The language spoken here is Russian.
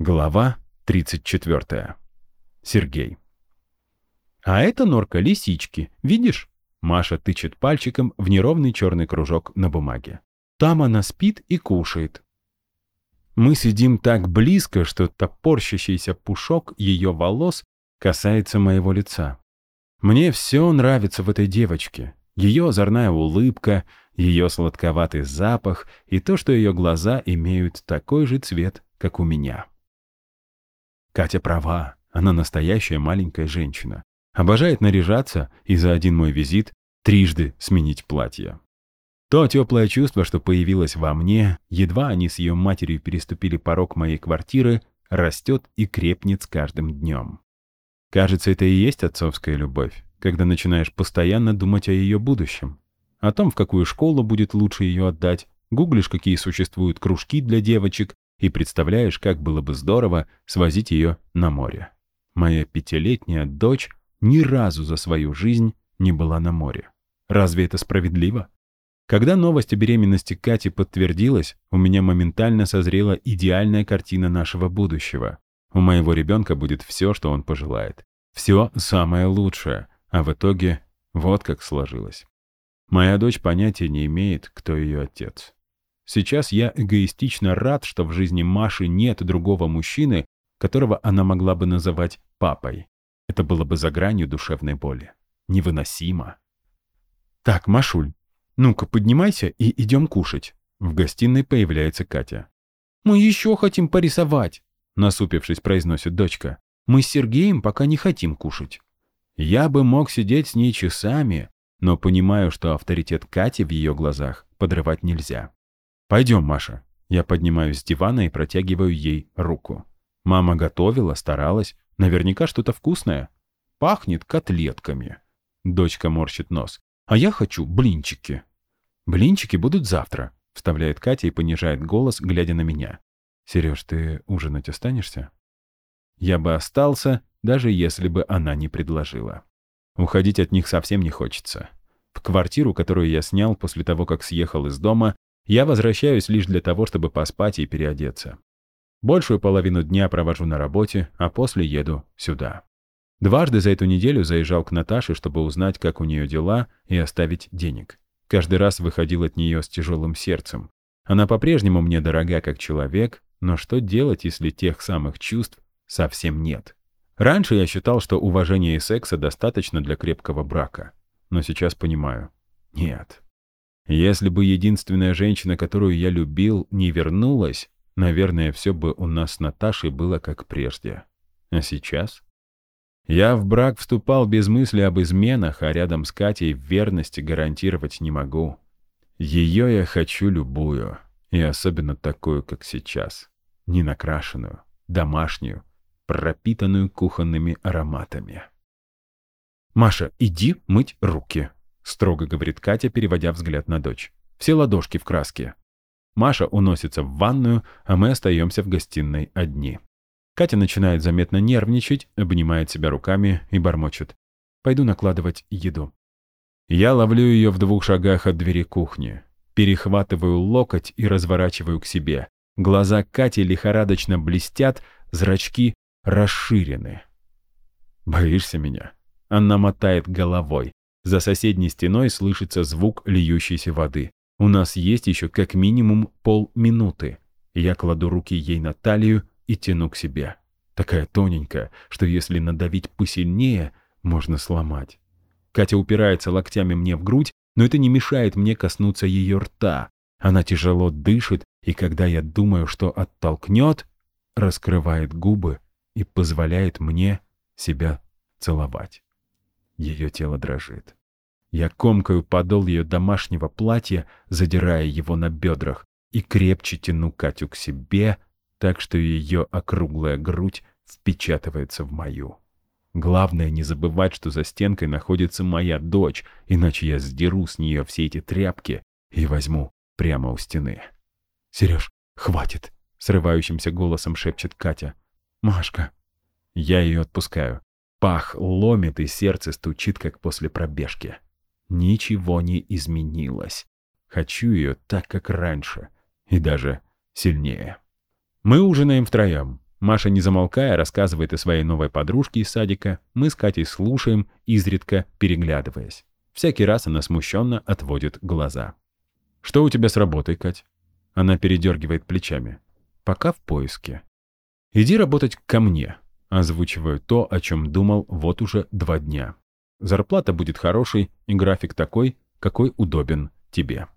Глава 34. Сергей. А это норка лисички, видишь? Маша тычет пальчиком в неровный черный кружок на бумаге. Там она спит и кушает. Мы сидим так близко, что топорщащийся пушок ее волос касается моего лица. Мне все нравится в этой девочке. Ее озорная улыбка, ее сладковатый запах и то, что ее глаза имеют такой же цвет, как у меня. Катя права, она настоящая маленькая женщина. Обожает наряжаться и за один мой визит трижды сменить платье. То теплое чувство, что появилось во мне, едва они с ее матерью переступили порог моей квартиры, растет и крепнет с каждым днем. Кажется, это и есть отцовская любовь, когда начинаешь постоянно думать о ее будущем. О том, в какую школу будет лучше ее отдать, гуглишь, какие существуют кружки для девочек, и представляешь, как было бы здорово свозить ее на море. Моя пятилетняя дочь ни разу за свою жизнь не была на море. Разве это справедливо? Когда новость о беременности Кати подтвердилась, у меня моментально созрела идеальная картина нашего будущего. У моего ребенка будет все, что он пожелает. Все самое лучшее, а в итоге вот как сложилось. Моя дочь понятия не имеет, кто ее отец. Сейчас я эгоистично рад, что в жизни Маши нет другого мужчины, которого она могла бы называть папой. Это было бы за гранью душевной боли. Невыносимо. «Так, Машуль, ну-ка поднимайся и идем кушать». В гостиной появляется Катя. «Мы еще хотим порисовать», — насупившись, произносит дочка. «Мы с Сергеем пока не хотим кушать». Я бы мог сидеть с ней часами, но понимаю, что авторитет Кати в ее глазах подрывать нельзя. «Пойдем, Маша». Я поднимаюсь с дивана и протягиваю ей руку. Мама готовила, старалась. Наверняка что-то вкусное. Пахнет котлетками. Дочка морщит нос. «А я хочу блинчики». «Блинчики будут завтра», — вставляет Катя и понижает голос, глядя на меня. «Сереж, ты ужинать останешься?» Я бы остался, даже если бы она не предложила. Уходить от них совсем не хочется. В квартиру, которую я снял после того, как съехал из дома, я возвращаюсь лишь для того, чтобы поспать и переодеться. Большую половину дня провожу на работе, а после еду сюда. Дважды за эту неделю заезжал к Наташе, чтобы узнать, как у нее дела, и оставить денег. Каждый раз выходил от нее с тяжелым сердцем. Она по-прежнему мне дорога как человек, но что делать, если тех самых чувств совсем нет? Раньше я считал, что уважения и секса достаточно для крепкого брака. Но сейчас понимаю. Нет. Если бы единственная женщина, которую я любил, не вернулась, наверное, все бы у нас с Наташей было как прежде. А сейчас? Я в брак вступал без мысли об изменах, а рядом с Катей верности гарантировать не могу. Ее я хочу любую, и особенно такую, как сейчас. Не накрашенную, домашнюю, пропитанную кухонными ароматами. «Маша, иди мыть руки», строго говорит Катя, переводя взгляд на дочь. Все ладошки в краске. Маша уносится в ванную, а мы остаемся в гостиной одни. Катя начинает заметно нервничать, обнимает себя руками и бормочет. «Пойду накладывать еду». Я ловлю ее в двух шагах от двери кухни. Перехватываю локоть и разворачиваю к себе. Глаза Кати лихорадочно блестят, зрачки расширены. «Боишься меня?» Она мотает головой. За соседней стеной слышится звук льющейся воды. У нас есть еще как минимум полминуты. Я кладу руки ей на талию и тяну к себе. Такая тоненькая, что если надавить посильнее, можно сломать. Катя упирается локтями мне в грудь, но это не мешает мне коснуться ее рта. Она тяжело дышит, и когда я думаю, что оттолкнет, раскрывает губы и позволяет мне себя целовать. Ее тело дрожит. Я комкаю подол ее домашнего платья, задирая его на бедрах, и крепче тяну Катю к себе, так что ее округлая грудь впечатывается в мою. Главное не забывать, что за стенкой находится моя дочь, иначе я сдеру с нее все эти тряпки и возьму прямо у стены. «Сереж, хватит!» — срывающимся голосом шепчет Катя. «Машка!» Я ее отпускаю. Пах ломит, и сердце стучит, как после пробежки. Ничего не изменилось. Хочу ее так, как раньше. И даже сильнее. Мы ужинаем втроем. Маша, не замолкая, рассказывает о своей новой подружке из садика. Мы с Катей слушаем, изредка переглядываясь. Всякий раз она смущенно отводит глаза. «Что у тебя с работой, Кать?» Она передергивает плечами. «Пока в поиске». «Иди работать ко мне», озвучиваю то, о чем думал вот уже два дня. Зарплата будет хорошей и график такой, какой удобен тебе.